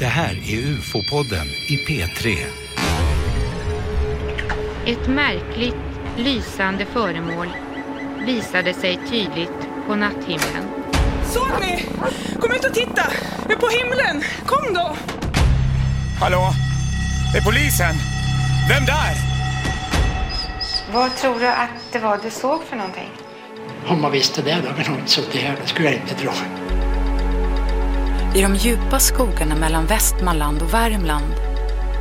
Det här är UFO-podden i P3. Ett märkligt, lysande föremål visade sig tydligt på natthimlen. Såg ni? Kom ut och titta! Det är på himlen! Kom då! Hallå? Det är polisen! Vem där? Vad tror du att det var du såg för någonting? Om man visste det, då hade vi nog inte suttit här. Det skulle jag inte tro. I de djupa skogarna mellan Västmanland och Värmland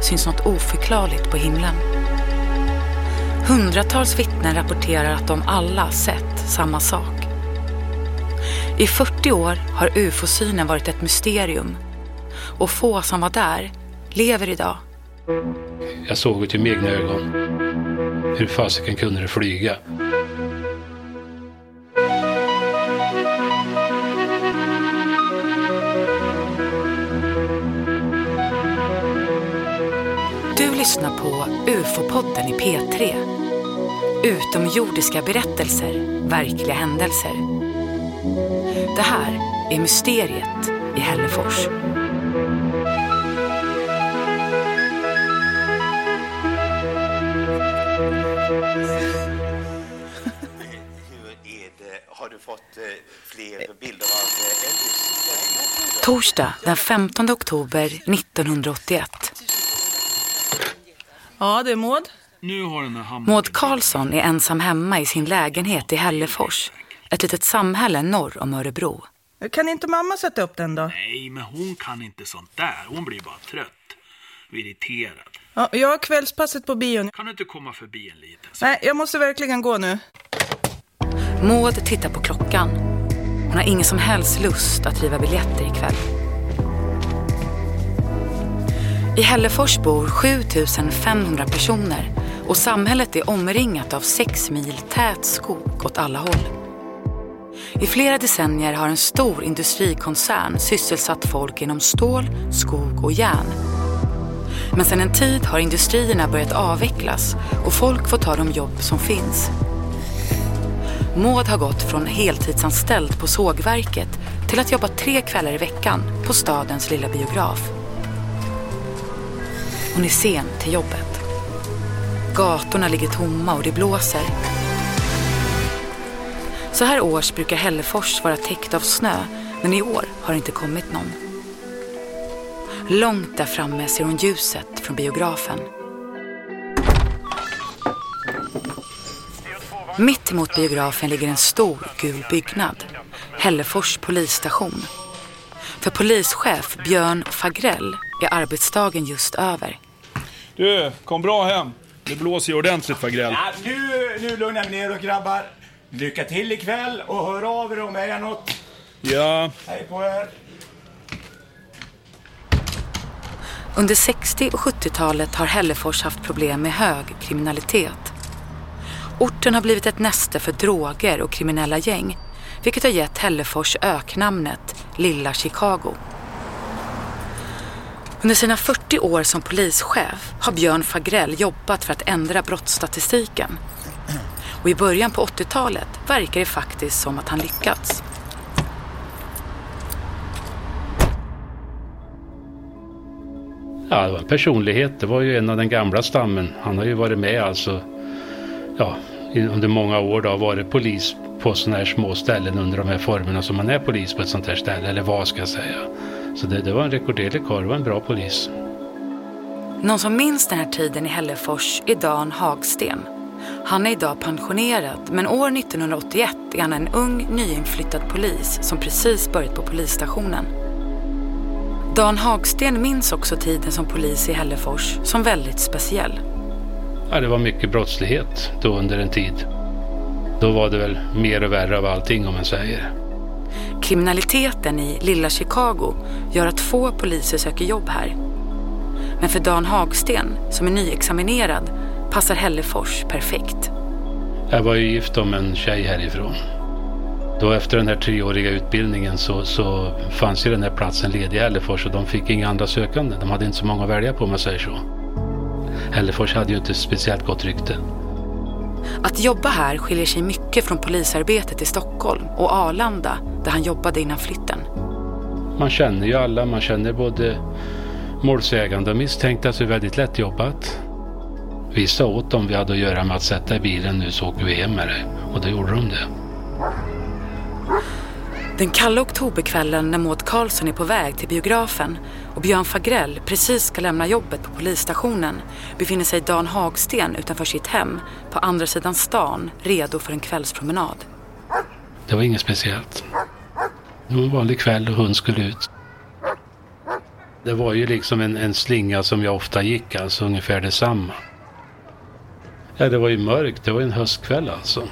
syns något oförklarligt på himlen. Hundratals vittnen rapporterar att de alla sett samma sak. I 40 år har ufo-synen varit ett mysterium och få som var där lever idag. Jag såg det med egna ögon. Hur fasiken kunde det flyga? På UFO-podden i P3. Utomjordiska berättelser, verkliga händelser. Det här är Mysteriet i Hällefors. Eh, fler bilder av eh? Torsdag den 15 oktober 1981. Ja, det är Maud. Nu har den här. Maud Karlsson är ensam hemma i sin lägenhet i Hällefors. Ett litet samhälle norr om Örebro. Kan inte mamma sätta upp den då? Nej, men hon kan inte sånt där. Hon blir bara trött och irriterad. Ja, jag har kvällspasset på bion. Kan du inte komma förbi en liten? Nej, jag måste verkligen gå nu. Maud tittar på klockan. Hon har ingen som helst lust att riva biljetter ikväll. I Hällefors bor 7500 personer och samhället är omringat av sex mil tät skog åt alla håll. I flera decennier har en stor industrikoncern sysselsatt folk inom stål, skog och järn. Men sedan en tid har industrierna börjat avvecklas och folk får ta de jobb som finns. Maud har gått från heltidsanställd på sågverket till att jobba tre kvällar i veckan på stadens lilla biograf. Hon är sen till jobbet. Gatorna ligger tomma och det blåser. Så här års brukar Hällefors vara täckt av snö, men i år har det inte kommit någon. Långt där framme ser hon ljuset från biografen. Mitt emot biografen ligger en stor gul byggnad. Hällefors polisstation. För polischef Björn Fagrell är arbetsdagen just över. Du, kom bra hem. Det blåser ju ordentligt Fagrell. Ja, nu, nu lugnar vi ner er grabbar. Lycka till ikväll och hör av er om det är något. Ja, Hej på er. Under 60 och 70-talet har Hällefors haft problem med hög kriminalitet. Orten har blivit ett näste för droger och kriminella gäng, vilket har gett Hällefors öknamnet Lilla Chicago. Under sina 40 år som polischef har Björn Fagrell jobbat för att ändra brottsstatistiken. Och i början på 80-talet verkar det faktiskt som att han lyckats. Ja, det var en personlighet. Det var ju en av den gamla stammen. Han har ju varit med alltså, ja, under många år då, varit polis på sådana här små ställen under de här formerna som man är polis på ett sånt här ställe, eller vad ska jag säga. Så det, det var en rekorderlig karl, det var en bra polis. Någon som minns den här tiden i Hällefors är Dan Hagsten. Han är idag pensionerad, men år 1981 är han en ung nyinflyttad polis som precis börjat på polisstationen. Dan Hagsten minns också tiden som polis i Hällefors som väldigt speciell. Ja, det var mycket brottslighet då under en tid. Då var det väl mer och värre av allting om man säger. Kriminaliteten i lilla Chicago gör att få poliser söker jobb här. Men för Dan Hagsten, som är nyexaminerad, passar Hällefors perfekt. Jag var ju gift om en tjej härifrån. Då efter den här treåriga utbildningen så, så fanns ju den här platsen ledig i Hällefors och de fick inga andra sökande. De hade inte så många att välja på om man säger så. Hällefors hade ju inte speciellt gott rykte. Att jobba här skiljer sig mycket från polisarbetet i Stockholm och Arlanda där han jobbade innan flytten. Man känner ju alla, man känner både målsägande misstänkte sig väldigt lätt jobbat. Vi sa åt dem vi hade att göra med att sätta i bilen nu så åker vi hem med det. Och då gjorde de det. Den kalla oktoberkvällen när Maud Karlsson är på väg till biografen och Björn Fagrell precis ska lämna jobbet på polisstationen befinner sig Dan Hagsten utanför sitt hem på andra sidan stan redo för en kvällspromenad. Det var inget speciellt. Det var en vanlig kväll och hund skulle ut. Det var ju liksom en, en slinga som jag ofta gick, alltså ungefär detsamma. Ja, det var ju mörkt. Det var en höstkväll alltså.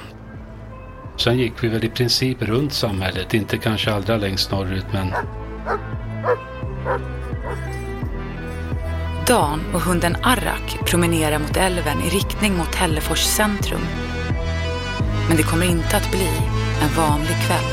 Sen gick vi väl i princip runt samhället, inte kanske allra längst norrut men... Dan och hunden Arrak promenerar mot älven i riktning mot Hällefors centrum. Men det kommer inte att bli en vanlig kväll.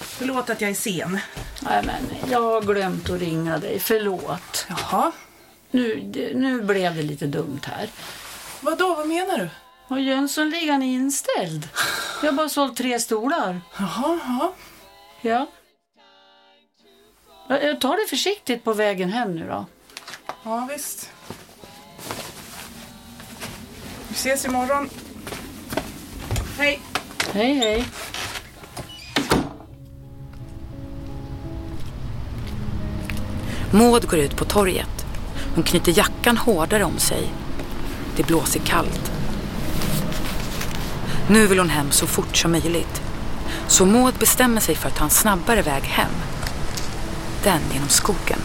Förlåt att jag är sen. Nej, men jag har glömt att ringa dig. Förlåt. Jaha. Nu, nu blev det lite dumt här. Vadå, vad menar du? Och Jönssonligan är inställd. Jag har bara sålt tre stolar. Jaha, jaha. Ja. Jag tar det försiktigt på vägen hem nu då. Ja, visst. Vi ses imorgon. Hej. Hej, hej. Maud går ut på torget. Hon knyter jackan hårdare om sig. Det blåser kallt. Nu vill hon hem så fort som möjligt. Så Maud bestämmer sig för att ta en snabbare väg hem. Den genom skogen.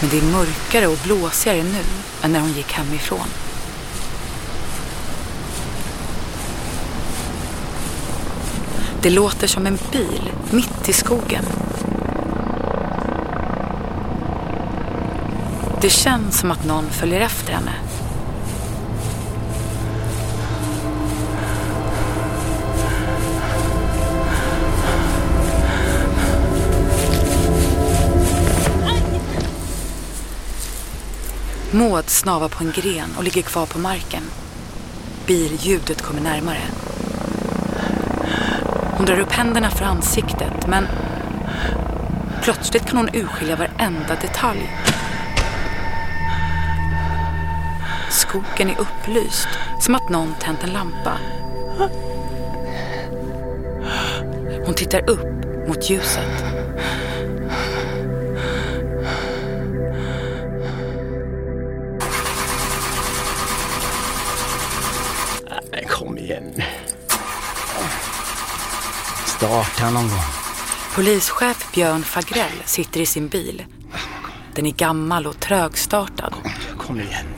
Men det är mörkare och blåsigare nu än när hon gick hemifrån. Det låter som en bil mitt i skogen. Det känns som att någon följer efter henne. Maud snavar på en gren och ligger kvar på marken. Billjudet kommer närmare. Hon drar upp händerna för ansiktet men plötsligt kan hon urskilja varenda detalj. Skogen är upplyst, som att någon tänt en lampa. Hon tittar upp mot ljuset. Nej, kom igen. Starta någon gång. Polischef Björn Fagrell sitter i sin bil. Den är gammal och trögstartad. Kom igen.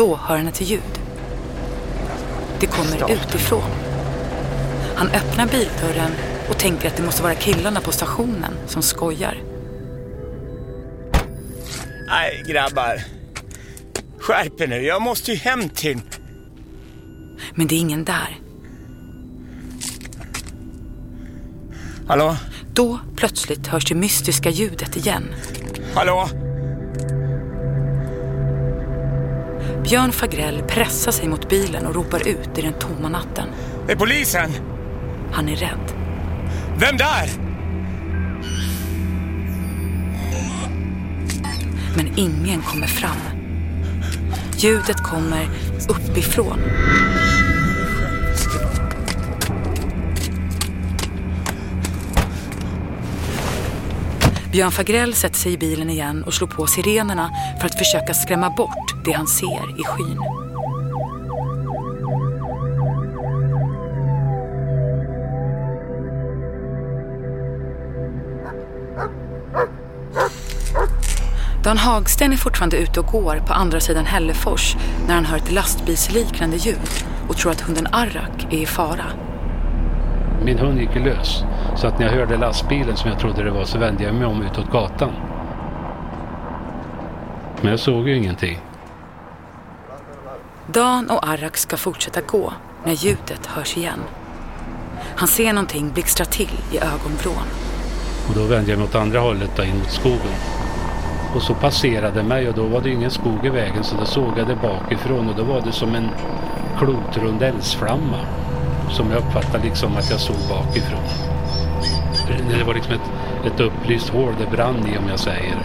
Då hör han ett ljud. Det kommer utifrån. Han öppnar bildörren och tänker att det måste vara killarna på stationen som skojar. Nej, grabbar. Skärp er nu. Jag måste ju hem till... Men det är ingen där. Hallå? Då plötsligt hörs det mystiska ljudet igen. Hallå? Björn Fagrell pressar sig mot bilen och ropar ut i den tomma natten. Det är polisen! Han är rädd. Vem där? Men ingen kommer fram. Ljudet kommer uppifrån. Björn Fagrell sätter sig i bilen igen och slår på sirenerna för att försöka skrämma bort det han ser i skyn. Dan Hagsten är fortfarande ute och går på andra sidan Hällefors när han hör ett lastbilsliknande ljud och tror att hunden Arrak är i fara. Min hund gick lös. Så att när jag hörde lastbilen som jag trodde det var så vände jag mig om utåt gatan. Men jag såg ju ingenting. Dan och Arrak ska fortsätta gå när ljudet hörs igen. Han ser någonting blixtra till i ögonvrån. Och då vände jag mig åt andra hållet då, in mot skogen. Och så passerade mig och då var det ingen skog i vägen så då såg jag det bakifrån och då var det som en klotrund eldsflamma. Som jag uppfattade liksom att jag såg bakifrån. Det var liksom ett, ett upplyst hål det brann i om jag säger.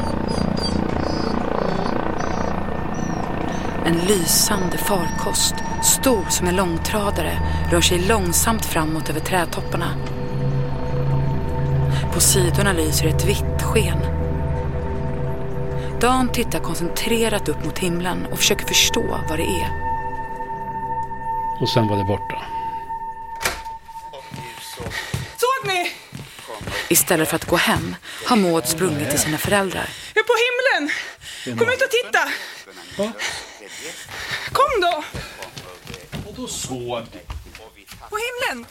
En lysande farkost, stor som en långtradare, rör sig långsamt framåt över trädtopparna. På sidorna lyser ett vitt sken. Dan tittar koncentrerat upp mot himlen och försöker förstå vad det är. Och sen var det borta. Istället för att gå hem har Maud sprungit till sina föräldrar. Jag är på himlen! Kom ut och titta! Kom då! Vadå såg? På himlen!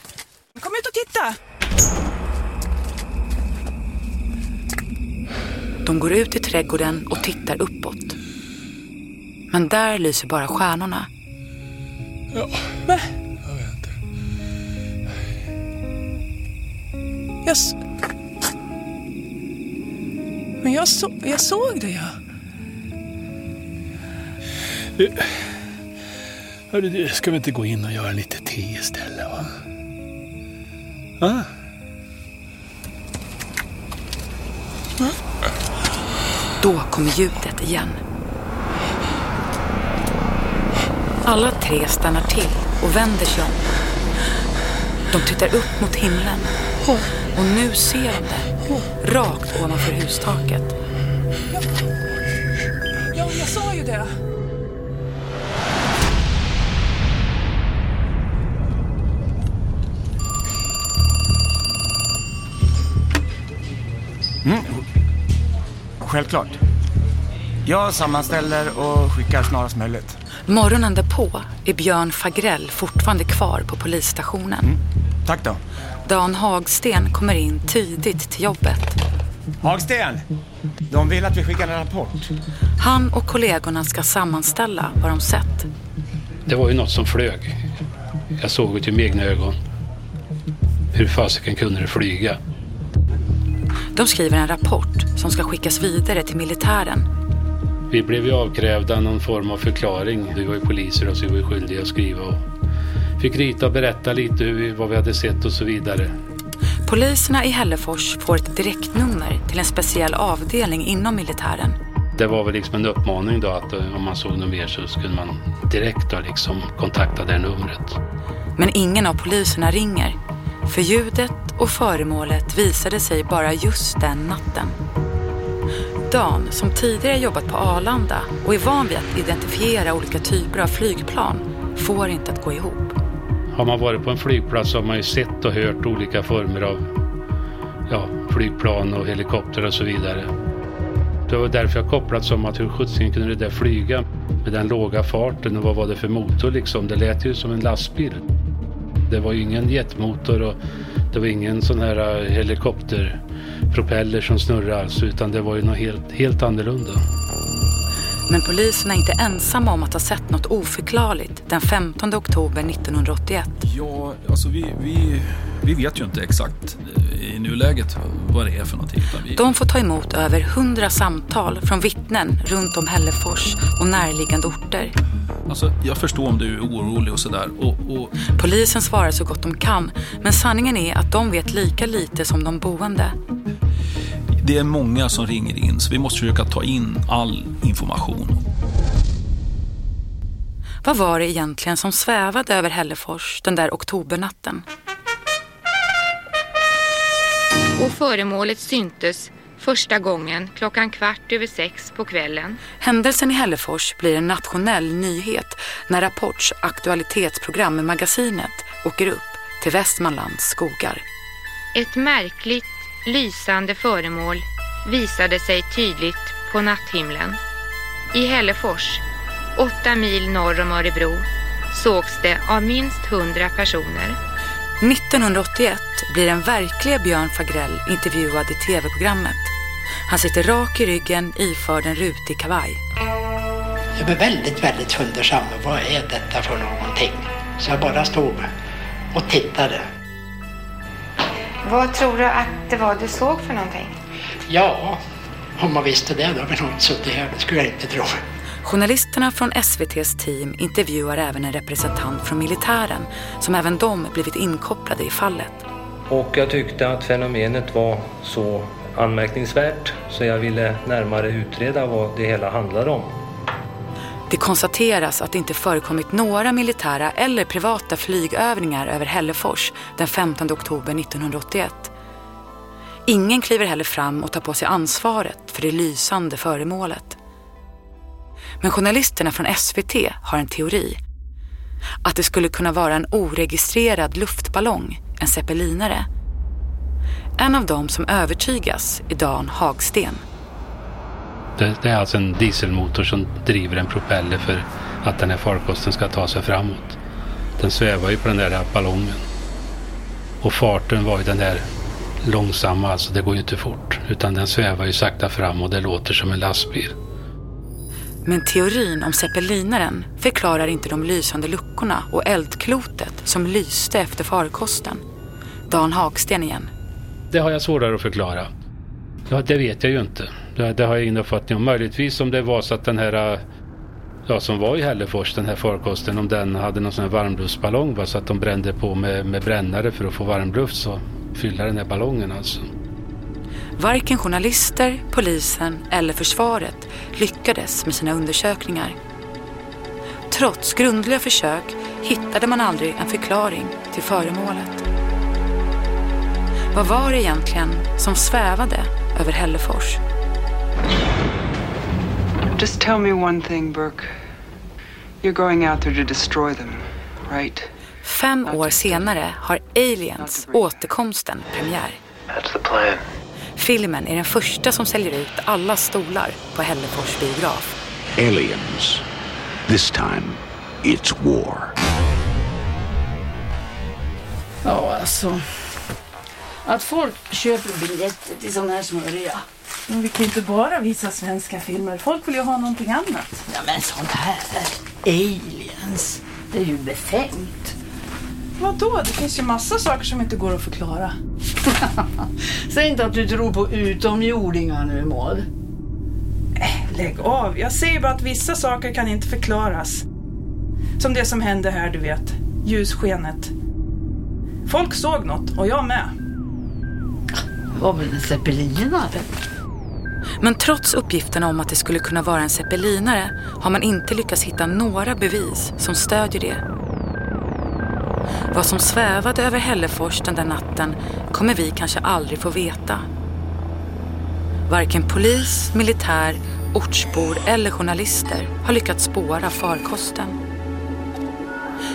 Kom ut och titta! De går ut i trädgården och tittar uppåt. Men där lyser bara stjärnorna. Ja, Men, jag vet inte. jag... Men jag, så, jag såg det, ja. Du, hörru du, ska vi inte gå in och göra lite te istället va? Ah? Då kommer ljudet igen. Alla tre stannar till och vänder sig om. De tittar upp mot himlen. Och nu ser de det. Rakt ovanför hustaket. Ja, jag sa ju det. Självklart. Jag sammanställer och skickar snarast möjligt. Morgonen därpå är Björn Fagrell fortfarande kvar på polisstationen. Tack då. Dan Hagsten kommer in tidigt till jobbet. Hagsten! De vill att vi skickar en rapport. Han och kollegorna ska sammanställa vad de sett. Det var ju något som flög. Jag såg det med egna ögon. Hur fasiken kunde det flyga? De skriver en rapport som ska skickas vidare till militären. Vi blev ju avkrävda någon form av förklaring. Vi var ju poliser och så vi var skyldiga att skriva och fick rita och berätta lite hur vi, vad vi hade sett och så vidare. Poliserna i Hällefors får ett direktnummer till en speciell avdelning inom militären. Det var väl liksom en uppmaning då att eh, om man såg något mer så skulle man direkt då liksom kontakta det numret. Men ingen av poliserna ringer. För ljudet och föremålet visade sig bara just den natten. Dan, som tidigare jobbat på Arlanda och är van vid att identifiera olika typer av flygplan, får inte att gå ihop. Har man varit på en flygplats så har man ju sett och hört olika former av ja, flygplan och helikopter och så vidare. Det var därför jag kopplat som att hur sjuttsingen kunde det där flyga med den låga farten och vad var det för motor liksom. Det lät ju som en lastbil. Det var ju ingen jetmotor och det var ingen sån här eh, helikopterpropeller som snurrade alls utan det var ju något helt, helt annorlunda. Men poliserna är inte ensamma om att ha sett något oförklarligt den 15 oktober 1981. Ja, alltså vi, vi, vi vet ju inte exakt eh, i nuläget vad det är för någonting. Vi, De får ta emot över 100 samtal från vittnen runt om Hällefors och närliggande orter. alltså, jag förstår om du är orolig och sådär. Och, och Polisen svarar så gott de kan, men sanningen är att de vet lika lite som de boende. Det är många som ringer in så vi måste försöka ta in all information. Vad var det egentligen som svävade över Hällefors den där oktobernatten? Och föremålet syntes första gången klockan kvart över sex på kvällen. Händelsen i Hällefors blir en nationell nyhet när Rapports aktualitetsprogram magasinet åker upp till Västmanlands skogar. Ett märkligt, lysande föremål visade sig tydligt på natthimlen. I Hällefors, åtta mil norr om Örebro, sågs det av minst hundra personer. 1981 blir den verkliga Björn Fagrell intervjuad i tv-programmet. Han sitter rak i ryggen iförd en rutig kavaj. Jag blev väldigt, väldigt fundersam. Vad är detta för någonting? Så jag bara stod och tittade. Vad tror du att det var du såg för någonting? Ja, om man visste det då hade vi nog inte suttit här. Det skulle jag inte tro. Journalisterna från SVTs team intervjuar även en representant från militären som även de blivit inkopplade i fallet. Och jag tyckte att fenomenet var så anmärkningsvärt så jag ville närmare utreda vad det hela handlade om. Det konstateras att det inte förekommit några militära eller privata flygövningar över Hällefors den 15 oktober 1981. Ingen kliver heller fram och tar på sig ansvaret för det lysande föremålet. Men journalisterna från SVT har en teori. Att det skulle kunna vara en oregistrerad luftballong, en zeppelinare. En av dem som övertygas är Dan Hagsten. Det, det, är alltså en dieselmotor som driver en propeller för att den här farkosten ska ta sig framåt. Den svävar ju på den där ballongen. Och farten var ju den där långsamma, alltså det går ju inte fort. Utan den svävar ju sakta fram och det låter som en lastbil. Men teorin om zeppelinaren förklarar inte de lysande luckorna och eldklotet som lyste efter farkosten. Dan Hagsten igen. Det har jag svårare att förklara. Ja, det vet jag ju inte. Det, det har jag ingen uppfattning om. Möjligtvis om det var så att den här äh, ja, som var i Hällefors, den här farkosten, om den hade någon sån här varmluftsballong va, så att de brände på med, med brännare för att få varmluft så fylla den här ballongen alltså. Varken journalister, polisen eller försvaret lyckades med sina undersökningar. Trots grundliga försök hittade man aldrig en förklaring till föremålet. Vad var det egentligen som svävade över Hällefors? Just tell me one thing, Burke. You're going out there to destroy them, right? Fem år senare har Aliens, återkomsten, premiär. That's the plan. Filmen är den första som säljer ut alla stolar på Hällefors biograf. Aliens. This time, it's war. Ja, alltså. Att folk köper biljetter till sån här smörja. Men vi kan ju inte bara visa svenska filmer. Folk vill ju ha någonting annat. Ja, men sånt här. Aliens. Det är ju befängt. Vadå? Det finns ju massa saker som inte går att förklara. Säg inte att du tror på utomjordingar nu, Maud. Äh, lägg av. Jag säger bara att vissa saker kan inte förklaras. Som det som hände här, du vet. Ljusskenet. Folk såg något och jag med. Det var väl en zeppelinare? Men trots uppgifterna om att det skulle kunna vara en zeppelinare har man inte lyckats hitta några bevis som stödjer det. Vad som svävade över Hällefors den där natten kommer vi kanske aldrig få veta. Varken polis, militär, ortsbor eller journalister har lyckats spåra farkosten.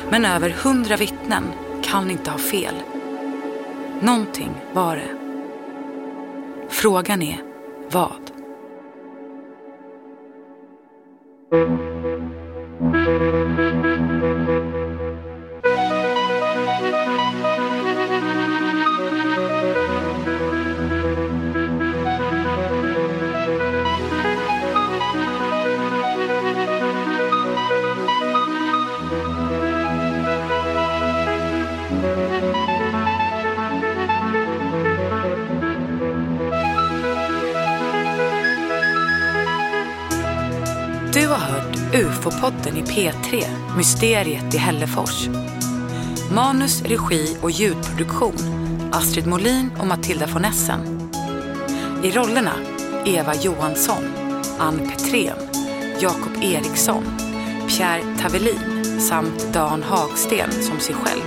Men över hundra vittnen kan inte ha fel. Någonting var det. Frågan är vad? UFO-podden i P3, Mysteriet i Hällefors. Manus, regi och ljudproduktion Astrid Molin och Matilda von Essen. I rollerna Eva Johansson, Ann Petrén, Jakob Eriksson, Pierre Tavelin samt Dan Hagsten som sig själv.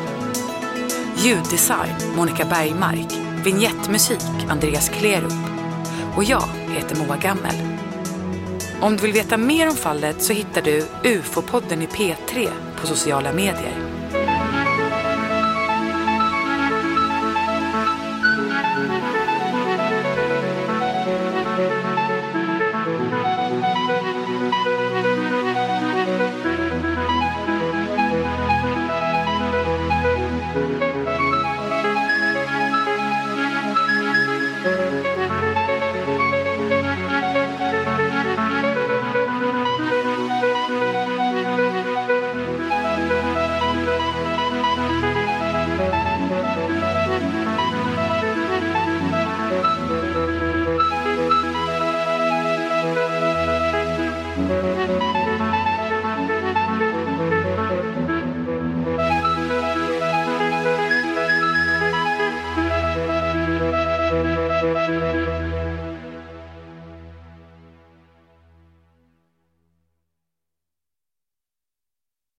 Ljuddesign Monica Bergmark, vignettmusik Andreas Klerup och jag heter Moa Gammel. Om du vill veta mer om fallet så hittar du UFO-podden i P3 på sociala medier.